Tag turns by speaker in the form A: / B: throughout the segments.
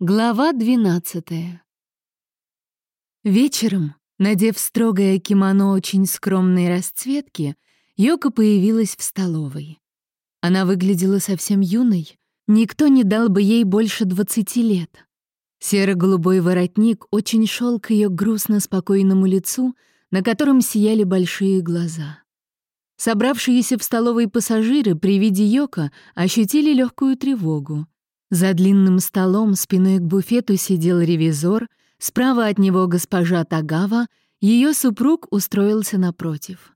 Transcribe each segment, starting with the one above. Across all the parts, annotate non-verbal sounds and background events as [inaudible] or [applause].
A: Глава 12 Вечером, надев строгое кимоно очень скромной расцветки, Йока появилась в столовой. Она выглядела совсем юной, никто не дал бы ей больше 20 лет. Серо-голубой воротник очень шел к ее грустно-спокойному лицу, на котором сияли большие глаза. Собравшиеся в столовой пассажиры при виде Йока ощутили легкую тревогу — за длинным столом спиной к буфету сидел ревизор, справа от него госпожа Тагава, ее супруг устроился напротив.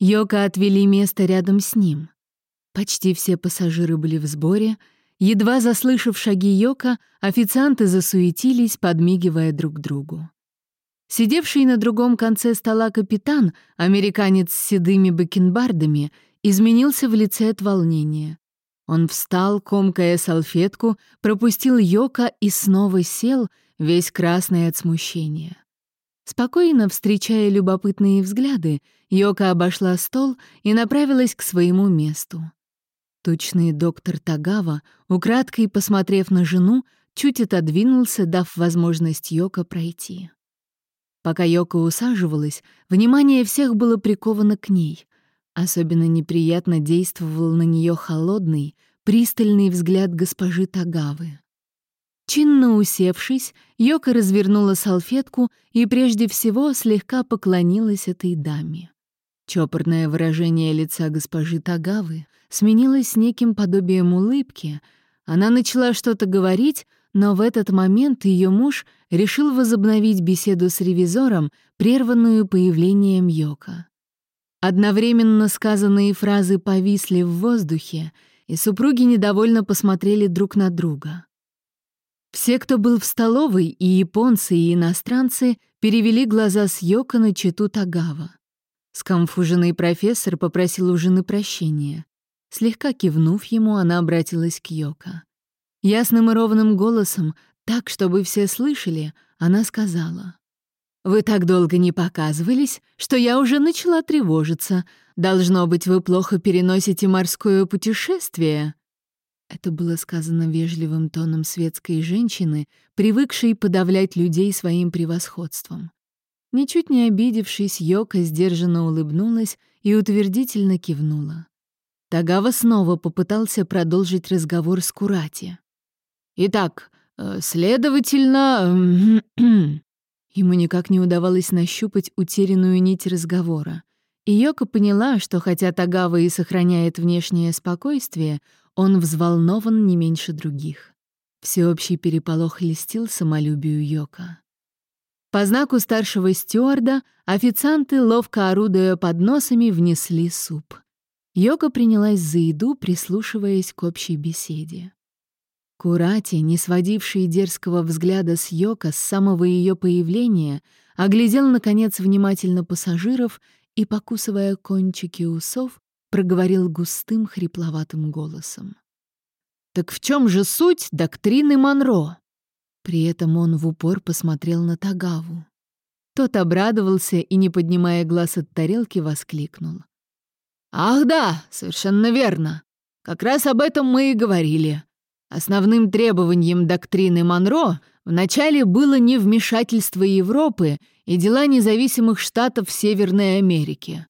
A: Йока отвели место рядом с ним. Почти все пассажиры были в сборе. Едва заслышав шаги Йока, официанты засуетились, подмигивая друг другу. Сидевший на другом конце стола капитан, американец с седыми бакенбардами, изменился в лице от волнения. Он встал, комкая салфетку, пропустил Йока и снова сел, весь красный от смущения. Спокойно встречая любопытные взгляды, Йока обошла стол и направилась к своему месту. Тучный доктор Тагава, украдкой посмотрев на жену, чуть отодвинулся, дав возможность Йока пройти. Пока Йока усаживалась, внимание всех было приковано к ней. Особенно неприятно действовал на нее холодный, пристальный взгляд госпожи Тагавы. Чинно усевшись, Йока развернула салфетку и прежде всего слегка поклонилась этой даме. Чопорное выражение лица госпожи Тагавы сменилось неким подобием улыбки. Она начала что-то говорить, но в этот момент ее муж решил возобновить беседу с ревизором, прерванную появлением Йока. Одновременно сказанные фразы повисли в воздухе, и супруги недовольно посмотрели друг на друга. Все, кто был в столовой, и японцы, и иностранцы, перевели глаза с Йока на читу Тагава. Скомфуженный профессор попросил у жены прощения. Слегка кивнув ему, она обратилась к Йока. Ясным и ровным голосом, так, чтобы все слышали, она сказала. «Вы так долго не показывались, что я уже начала тревожиться. Должно быть, вы плохо переносите морское путешествие». Это было сказано вежливым тоном светской женщины, привыкшей подавлять людей своим превосходством. Ничуть не обидевшись, Йока сдержанно улыбнулась и утвердительно кивнула. Тагава снова попытался продолжить разговор с Курати. «Итак, э, следовательно...» [clears throat] Ему никак не удавалось нащупать утерянную нить разговора. И Йока поняла, что хотя Тагава и сохраняет внешнее спокойствие, он взволнован не меньше других. Всеобщий переполох листил самолюбию Йока. По знаку старшего стюарда официанты, ловко орудуя подносами, внесли суп. Йока принялась за еду, прислушиваясь к общей беседе. Курати, не сводивший дерзкого взгляда с Йока с самого ее появления, оглядел, наконец, внимательно пассажиров и, покусывая кончики усов, проговорил густым хрипловатым голосом. «Так в чем же суть доктрины Монро?» При этом он в упор посмотрел на Тагаву. Тот обрадовался и, не поднимая глаз от тарелки, воскликнул. «Ах да, совершенно верно. Как раз об этом мы и говорили. Основным требованием доктрины Монро вначале было не вмешательство Европы и дела независимых штатов Северной Америки.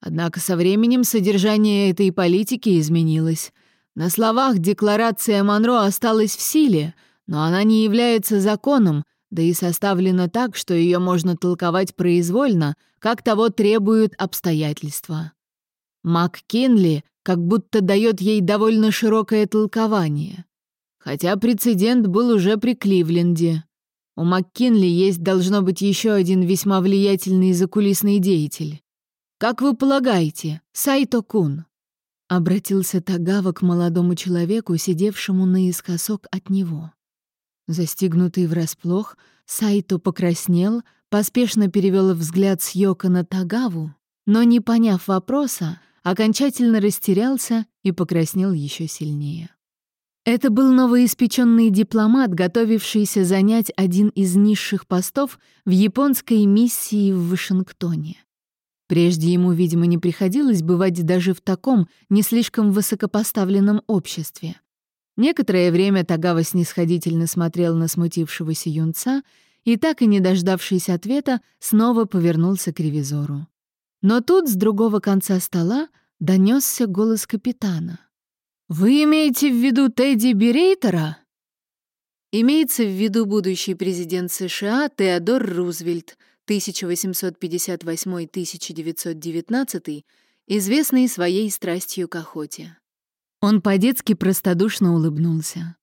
A: Однако со временем содержание этой политики изменилось. На словах декларация Монро осталась в силе, но она не является законом, да и составлена так, что ее можно толковать произвольно, как того требуют обстоятельства. МакКинли как будто дает ей довольно широкое толкование. Хотя прецедент был уже при Кливленде. У МакКинли есть, должно быть, еще один весьма влиятельный закулисный деятель. Как вы полагаете, Сайто Кун?» Обратился Тагава к молодому человеку, сидевшему наискосок от него. Застигнутый врасплох, Сайто покраснел, поспешно перевел взгляд с Йока на Тагаву, но, не поняв вопроса, окончательно растерялся и покраснел еще сильнее. Это был новоиспеченный дипломат, готовившийся занять один из низших постов в японской миссии в Вашингтоне. Прежде ему, видимо, не приходилось бывать даже в таком не слишком высокопоставленном обществе. Некоторое время Тагава снисходительно смотрел на смутившегося юнца и, так и не дождавшись ответа, снова повернулся к ревизору. Но тут с другого конца стола донесся голос капитана. «Вы имеете в виду Тедди Берейтера?» Имеется в виду будущий президент США Теодор Рузвельт, 1858-1919, известный своей страстью к охоте. Он по-детски простодушно улыбнулся.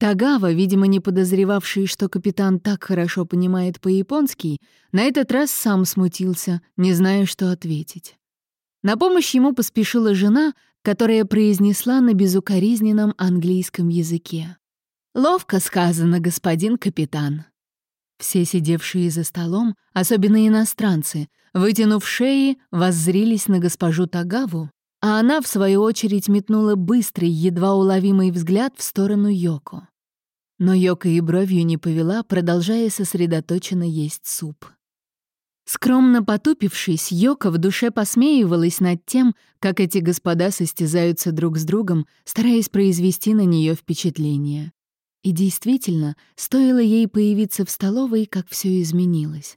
A: Тагава, видимо, не подозревавший, что капитан так хорошо понимает по-японски, на этот раз сам смутился, не зная, что ответить. На помощь ему поспешила жена, которая произнесла на безукоризненном английском языке. «Ловко сказано, господин капитан». Все сидевшие за столом, особенно иностранцы, вытянув шеи, воззрились на госпожу Тагаву, а она, в свою очередь, метнула быстрый, едва уловимый взгляд в сторону Йоко. Но Йока и бровью не повела, продолжая сосредоточенно есть суп. Скромно потупившись, Йока в душе посмеивалась над тем, как эти господа состязаются друг с другом, стараясь произвести на нее впечатление. И действительно, стоило ей появиться в столовой, как все изменилось.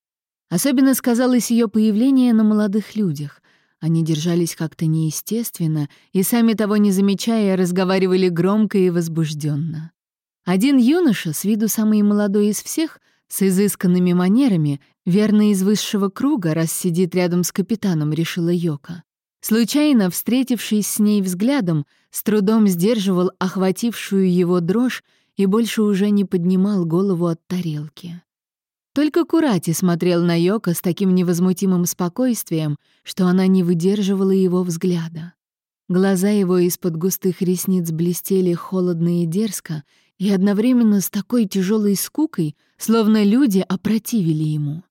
A: Особенно сказалось ее появление на молодых людях. Они держались как-то неестественно и, сами того не замечая, разговаривали громко и возбужденно. Один юноша, с виду самый молодой из всех, с изысканными манерами, верно из высшего круга, раз сидит рядом с капитаном, решила Йока. Случайно, встретившись с ней взглядом, с трудом сдерживал охватившую его дрожь и больше уже не поднимал голову от тарелки. Только Курати смотрел на Йока с таким невозмутимым спокойствием, что она не выдерживала его взгляда. Глаза его из-под густых ресниц блестели холодно и дерзко, и одновременно с такой тяжелой скукой, словно люди опротивили ему.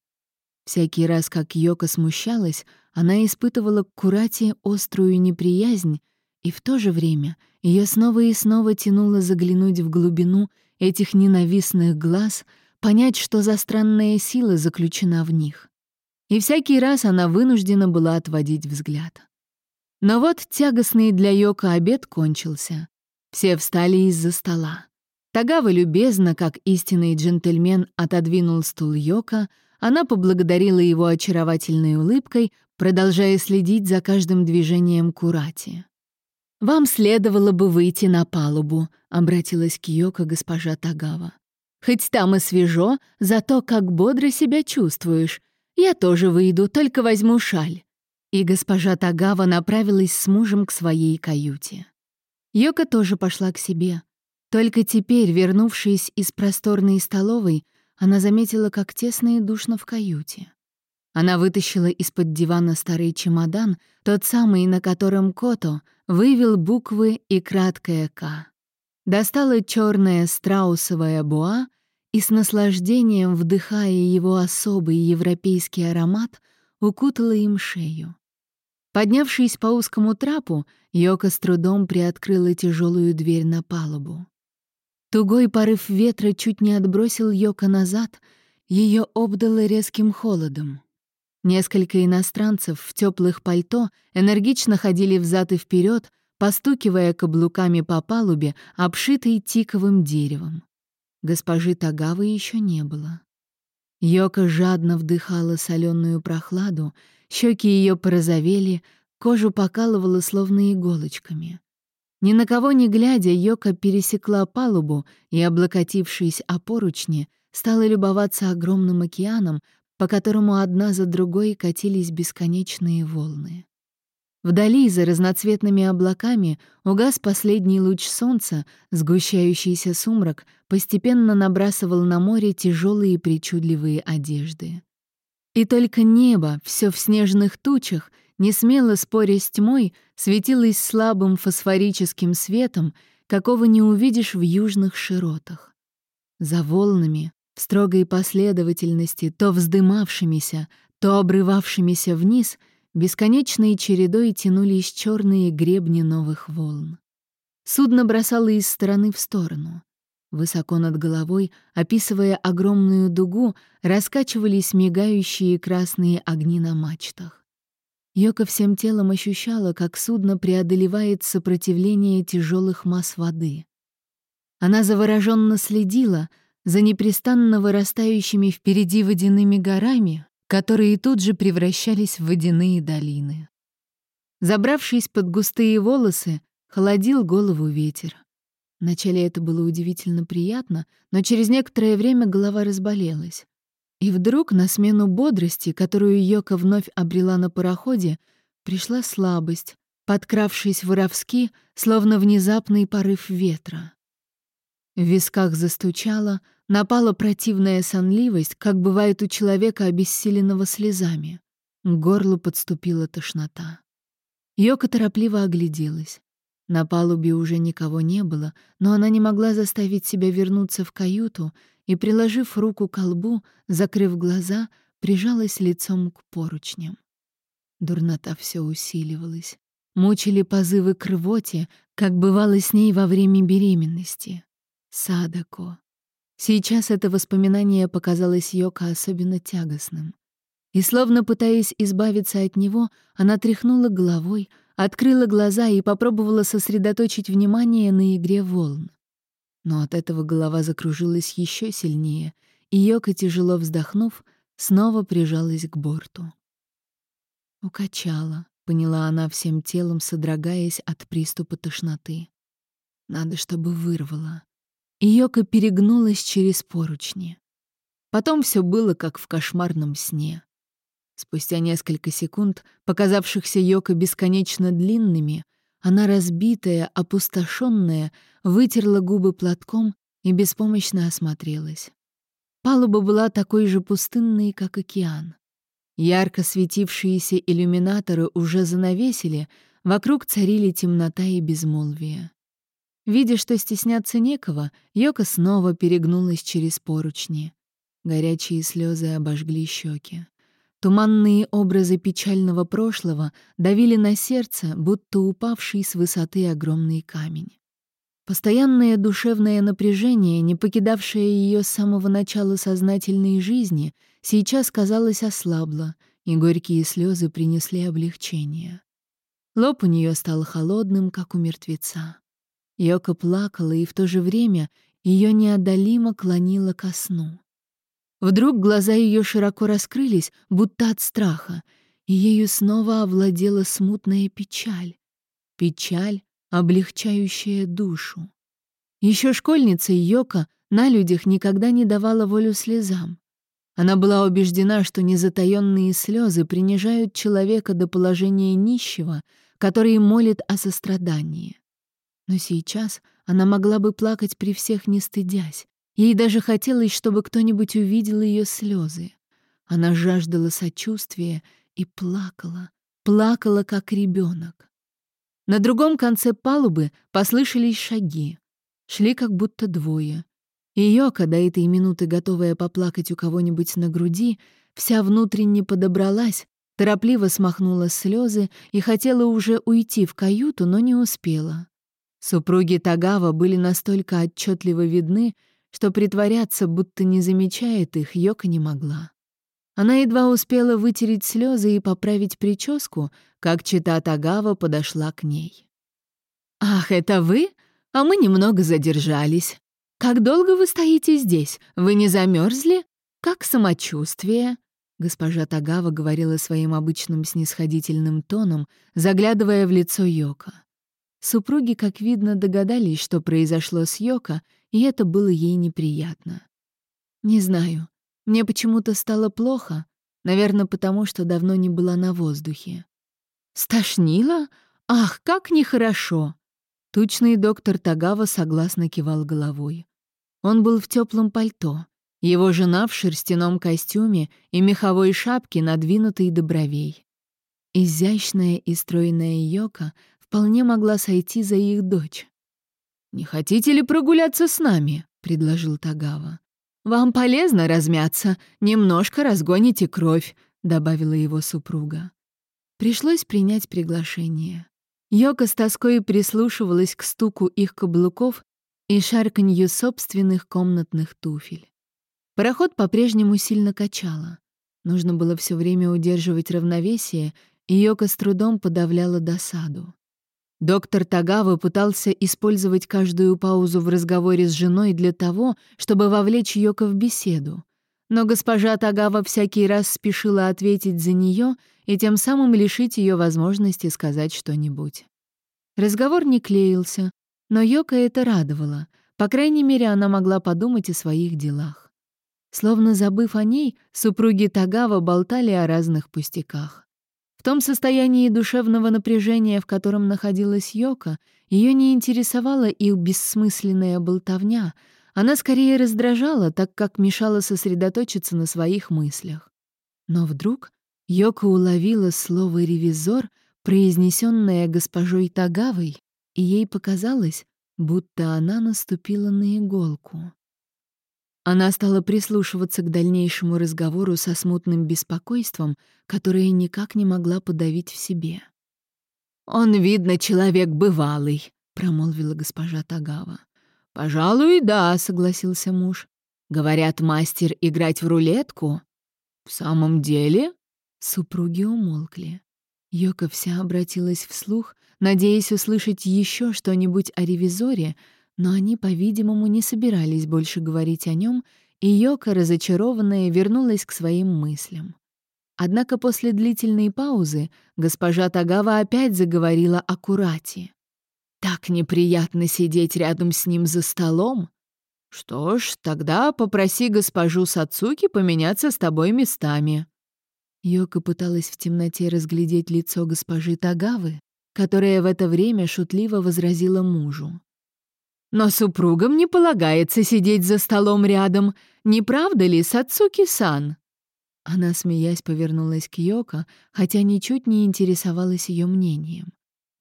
A: Всякий раз, как Йока смущалась, она испытывала к Курате острую неприязнь, и в то же время ее снова и снова тянуло заглянуть в глубину этих ненавистных глаз, понять, что за странная сила заключена в них. И всякий раз она вынуждена была отводить взгляд. Но вот тягостный для Йока обед кончился. Все встали из-за стола. Тагава любезно, как истинный джентльмен, отодвинул стул Йока, она поблагодарила его очаровательной улыбкой, продолжая следить за каждым движением Курати. «Вам следовало бы выйти на палубу», — обратилась к Йоко госпожа Тагава. «Хоть там и свежо, зато как бодро себя чувствуешь. Я тоже выйду, только возьму шаль». И госпожа Тагава направилась с мужем к своей каюте. Йока тоже пошла к себе. Только теперь, вернувшись из просторной столовой, она заметила, как тесно и душно в каюте. Она вытащила из-под дивана старый чемодан, тот самый, на котором Кото вывел буквы и краткое «К». Достала черная страусовая буа и с наслаждением, вдыхая его особый европейский аромат, укутала им шею. Поднявшись по узкому трапу, Йока с трудом приоткрыла тяжелую дверь на палубу. Тугой порыв ветра чуть не отбросил Йока назад, ее обдало резким холодом. Несколько иностранцев в теплых пальто энергично ходили взад и вперед, постукивая каблуками по палубе, обшитой тиковым деревом. Госпожи Тагавы еще не было. Йока жадно вдыхала соленую прохладу, щеки ее порозовели, кожу покалывала словно иголочками. Ни на кого не глядя, Йока пересекла палубу и, облокотившись о поручни, стала любоваться огромным океаном, по которому одна за другой катились бесконечные волны. Вдали, за разноцветными облаками, угас последний луч солнца, сгущающийся сумрак постепенно набрасывал на море тяжелые причудливые одежды. И только небо, все в снежных тучах — не смело споря с тьмой, светилась слабым фосфорическим светом, какого не увидишь в южных широтах. За волнами, в строгой последовательности, то вздымавшимися, то обрывавшимися вниз, бесконечной чередой тянулись черные гребни новых волн. Судно бросало из стороны в сторону. Высоко над головой, описывая огромную дугу, раскачивались мигающие красные огни на мачтах. Йока всем телом ощущала, как судно преодолевает сопротивление тяжелых масс воды. Она завороженно следила за непрестанно вырастающими впереди водяными горами, которые тут же превращались в водяные долины. Забравшись под густые волосы, холодил голову ветер. Вначале это было удивительно приятно, но через некоторое время голова разболелась. И вдруг на смену бодрости, которую Йока вновь обрела на пароходе, пришла слабость, подкравшись воровски, словно внезапный порыв ветра. В висках застучало, напала противная сонливость, как бывает у человека, обессиленного слезами. К горлу подступила тошнота. Йока торопливо огляделась. На палубе уже никого не было, но она не могла заставить себя вернуться в каюту и, приложив руку к колбу, закрыв глаза, прижалась лицом к поручням. Дурнота все усиливалась. Мучили позывы к рвоте, как бывало с ней во время беременности. Садако. Сейчас это воспоминание показалось Йока особенно тягостным. И словно пытаясь избавиться от него, она тряхнула головой, открыла глаза и попробовала сосредоточить внимание на игре волн. Но от этого голова закружилась еще сильнее, и Йока, тяжело вздохнув, снова прижалась к борту. «Укачала», — поняла она всем телом, содрогаясь от приступа тошноты. «Надо, чтобы вырвала». И Йока перегнулась через поручни. Потом все было, как в кошмарном сне. Спустя несколько секунд, показавшихся Йока бесконечно длинными, она, разбитая, опустошенная, вытерла губы платком и беспомощно осмотрелась. Палуба была такой же пустынной, как океан. Ярко светившиеся иллюминаторы уже занавесили, вокруг царили темнота и безмолвие. Видя, что стесняться некого, Йока снова перегнулась через поручни. Горячие слезы обожгли щеки. Туманные образы печального прошлого давили на сердце, будто упавший с высоты огромный камень. Постоянное душевное напряжение, не покидавшее ее с самого начала сознательной жизни, сейчас, казалось, ослабло, и горькие слезы принесли облегчение. Лоб у нее стал холодным, как у мертвеца. Йока плакала, и в то же время ее неодолимо клонило ко сну. Вдруг глаза ее широко раскрылись, будто от страха, и ею снова овладела смутная печаль. Печаль, облегчающая душу. Еще школьница Йока на людях никогда не давала волю слезам. Она была убеждена, что незатаённые слезы принижают человека до положения нищего, который молит о сострадании. Но сейчас она могла бы плакать при всех, не стыдясь, Ей даже хотелось, чтобы кто-нибудь увидел ее слезы. Она жаждала сочувствия и плакала, плакала, как ребенок. На другом конце палубы послышались шаги. Шли как будто двое. Ее, когда этой минуты готовая поплакать у кого-нибудь на груди, вся внутренне подобралась, торопливо смахнула слезы и хотела уже уйти в каюту, но не успела. Супруги Тагава были настолько отчетливо видны, что притворяться, будто не замечает их, Йока не могла. Она едва успела вытереть слезы и поправить прическу, как чита Тагава подошла к ней. «Ах, это вы? А мы немного задержались. Как долго вы стоите здесь? Вы не замерзли? Как самочувствие?» Госпожа Тагава говорила своим обычным снисходительным тоном, заглядывая в лицо Йока. Супруги, как видно, догадались, что произошло с Йока, и это было ей неприятно. Не знаю, мне почему-то стало плохо, наверное, потому что давно не была на воздухе. Стошнило? Ах, как нехорошо! Тучный доктор Тагава согласно кивал головой. Он был в теплом пальто, его жена в шерстяном костюме и меховой шапке, надвинутой до бровей. Изящная и стройная Йока вполне могла сойти за их дочь. «Не хотите ли прогуляться с нами?» — предложил Тагава. «Вам полезно размяться, немножко разгоните кровь», — добавила его супруга. Пришлось принять приглашение. Йока с тоской прислушивалась к стуку их каблуков и шарканью собственных комнатных туфель. Пароход по-прежнему сильно качало. Нужно было все время удерживать равновесие, и Йока с трудом подавляла досаду. Доктор Тагава пытался использовать каждую паузу в разговоре с женой для того, чтобы вовлечь Йоко в беседу. Но госпожа Тагава всякий раз спешила ответить за нее и тем самым лишить ее возможности сказать что-нибудь. Разговор не клеился, но Йока это радовало. По крайней мере, она могла подумать о своих делах. Словно забыв о ней, супруги Тагава болтали о разных пустяках. В том состоянии душевного напряжения, в котором находилась Йока, ее не интересовала их бессмысленная болтовня, она скорее раздражала, так как мешала сосредоточиться на своих мыслях. Но вдруг Йока уловила слово «ревизор», произнесенное госпожой Тагавой, и ей показалось, будто она наступила на иголку. Она стала прислушиваться к дальнейшему разговору со смутным беспокойством, которое никак не могла подавить в себе. «Он, видно, человек бывалый», — промолвила госпожа Тагава. «Пожалуй, да», — согласился муж. «Говорят, мастер играть в рулетку?» «В самом деле?» Супруги умолкли. Йока вся обратилась вслух, надеясь услышать еще что-нибудь о ревизоре, но они, по-видимому, не собирались больше говорить о нем, и Йока, разочарованная, вернулась к своим мыслям. Однако после длительной паузы госпожа Тагава опять заговорила о Курате. «Так неприятно сидеть рядом с ним за столом. Что ж, тогда попроси госпожу Сацуки поменяться с тобой местами». Йока пыталась в темноте разглядеть лицо госпожи Тагавы, которая в это время шутливо возразила мужу. «Но супругам не полагается сидеть за столом рядом, не правда ли, Сацуки-сан?» Она, смеясь, повернулась к Йоко, хотя ничуть не интересовалась ее мнением.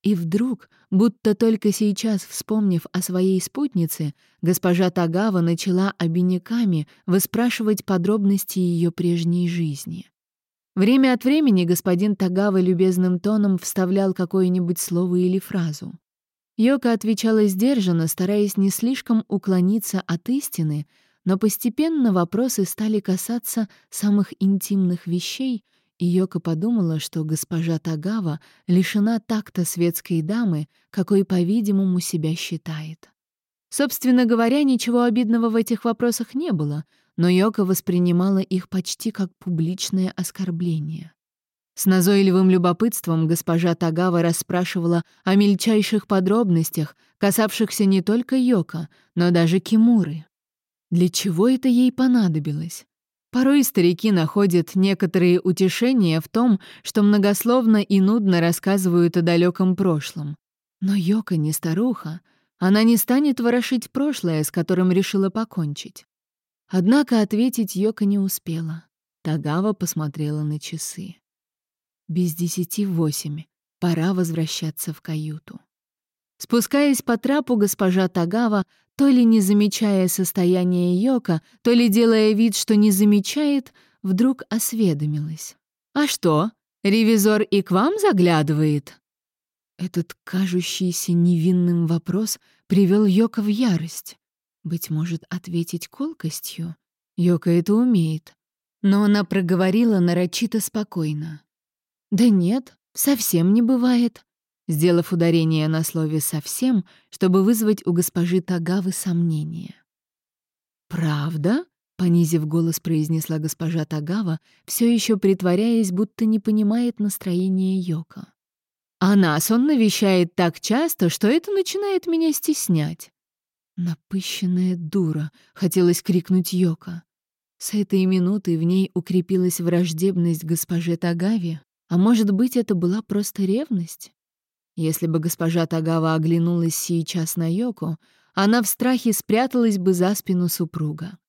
A: И вдруг, будто только сейчас вспомнив о своей спутнице, госпожа Тагава начала обиняками выспрашивать подробности ее прежней жизни. Время от времени господин Тагава любезным тоном вставлял какое-нибудь слово или фразу. Йока отвечала сдержанно, стараясь не слишком уклониться от истины, но постепенно вопросы стали касаться самых интимных вещей, и Йока подумала, что госпожа Тагава лишена такта светской дамы, какой, по-видимому, себя считает. Собственно говоря, ничего обидного в этих вопросах не было — но Йока воспринимала их почти как публичное оскорбление. С назойливым любопытством госпожа Тагава расспрашивала о мельчайших подробностях, касавшихся не только Йока, но даже Кимуры. Для чего это ей понадобилось? Порой старики находят некоторые утешения в том, что многословно и нудно рассказывают о далеком прошлом. Но Йока не старуха, она не станет ворошить прошлое, с которым решила покончить. Однако ответить Йока не успела. Тагава посмотрела на часы. Без десяти восемь. Пора возвращаться в каюту. Спускаясь по трапу, госпожа Тагава, то ли не замечая состояние Йока, то ли делая вид, что не замечает, вдруг осведомилась. «А что, ревизор и к вам заглядывает?» Этот кажущийся невинным вопрос привел Йока в ярость. Быть может, ответить колкостью? Йока это умеет. Но она проговорила нарочито спокойно. «Да нет, совсем не бывает», сделав ударение на слове «совсем», чтобы вызвать у госпожи Тагавы сомнения. «Правда?» — понизив голос, произнесла госпожа Тагава, все еще притворяясь, будто не понимает настроение Йока. «А нас он навещает так часто, что это начинает меня стеснять. «Напыщенная дура!» — хотелось крикнуть Йока. С этой минуты в ней укрепилась враждебность госпоже Тагави, а может быть, это была просто ревность? Если бы госпожа Тагава оглянулась сейчас на Йоко, она в страхе спряталась бы за спину супруга.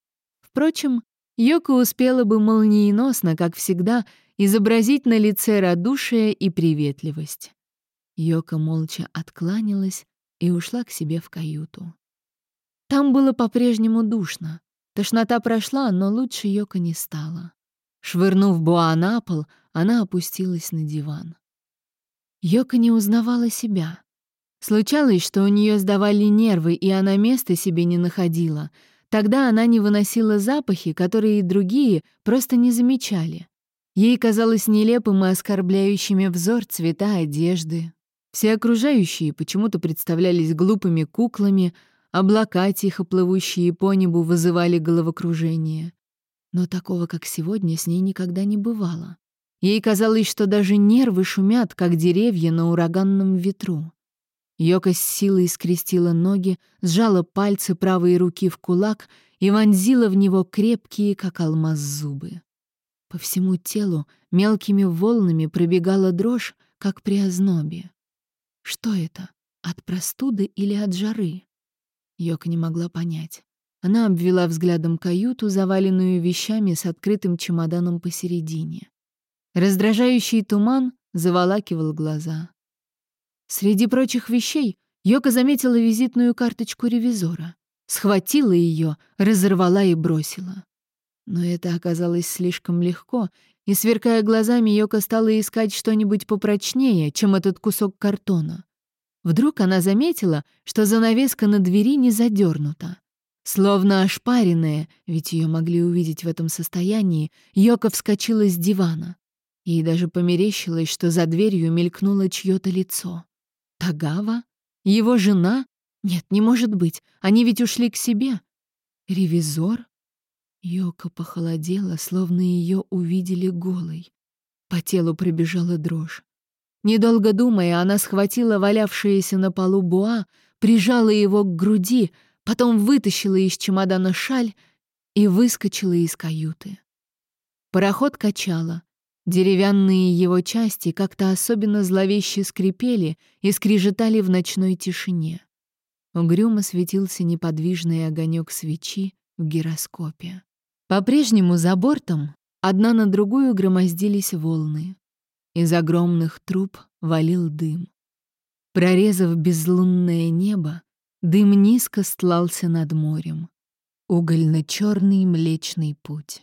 A: Впрочем, Йоко успела бы молниеносно, как всегда, изобразить на лице радушие и приветливость. Йока молча откланялась и ушла к себе в каюту. Там было по-прежнему душно. Тошнота прошла, но лучше Йока не стало. Швырнув Буа на пол, она опустилась на диван. Йока не узнавала себя. Случалось, что у нее сдавали нервы, и она места себе не находила. Тогда она не выносила запахи, которые другие просто не замечали. Ей казалось нелепым и оскорбляющими взор цвета одежды, Все окружающие почему-то представлялись глупыми куклами, облака, тихо плывущие по небу, вызывали головокружение. Но такого, как сегодня, с ней никогда не бывало. Ей казалось, что даже нервы шумят, как деревья на ураганном ветру. Йока с силой скрестила ноги, сжала пальцы правой руки в кулак и вонзила в него крепкие, как алмаз, зубы. По всему телу мелкими волнами пробегала дрожь, как при ознобе. Что это? От простуды или от жары? Йока не могла понять. Она обвела взглядом каюту, заваленную вещами с открытым чемоданом посередине. Раздражающий туман заволакивал глаза. Среди прочих вещей Йока заметила визитную карточку ревизора. Схватила ее, разорвала и бросила. Но это оказалось слишком легко, и, сверкая глазами, Йока стала искать что-нибудь попрочнее, чем этот кусок картона. Вдруг она заметила, что занавеска на двери не задернута. Словно ошпаренная, ведь ее могли увидеть в этом состоянии, Йока вскочила с дивана. Ей даже померещилось, что за дверью мелькнуло чье-то лицо. Тагава? Его жена? Нет, не может быть, они ведь ушли к себе. Ревизор? Йока похолодела, словно ее увидели голой. По телу пробежала дрожь. Недолго думая, она схватила валявшееся на полу буа, прижала его к груди, потом вытащила из чемодана шаль и выскочила из каюты. Пароход качало. Деревянные его части как-то особенно зловеще скрипели и скрежетали в ночной тишине. Угрюмо светился неподвижный огонек свечи в гироскопе. По-прежнему за бортом одна на другую громоздились волны. Из огромных труб валил дым. Прорезав безлунное небо, дым низко стлался над морем. Угольно-черный Млечный Путь.